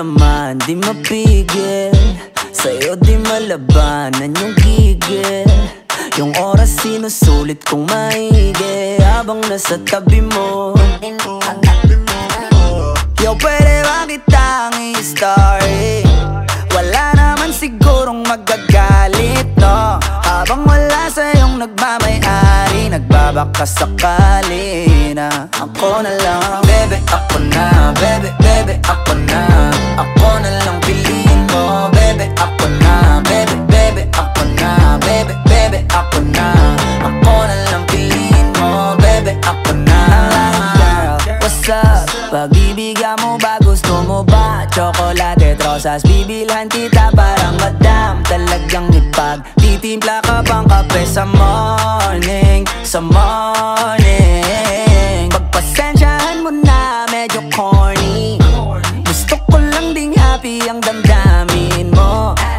naman Di mapigil. Sa'yo di malabanan yung gigil. Yung oras sinusulit kong maigi. Habang nasa tabi mo. Yo, pwede ba kitang i-story? Wala naman sigurong magagalit, no? Habang wala sa'yong nagmamayari Nagbabaka sakali na. Ako na lang, bebe, ako na Bebe, bebe, ako na piliin mo Bebe, ako na Bebe, bebe, ako na Bebe, bebe, ako na Ako na lang piliin mo Bebe, ako na What's up? Pag-ibigan mo ba? Gusto mo ba? Chocolate at rosas Bibilhan kita parang madam Talagang ipag Titimpla ka pang kape sa morning Sa morning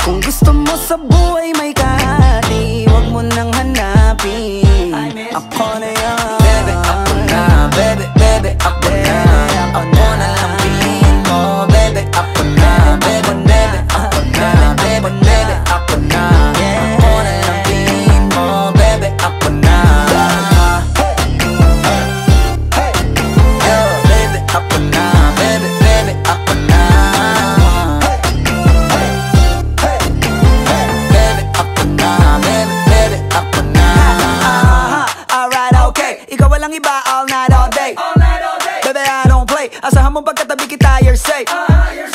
Kung gusto mo sa buhay may kahati Huwag mo nang hanapin. Ako na yan Walang iba all night, all day. Baby, I don't play. Asahan mo pagkatabi kita, you're safe.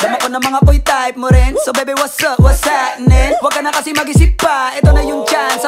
Dama ko na mga boy type mo rin. So baby, what's up, what's happening? Huwag ka na kasi mag-isip pa. Ito na yung chance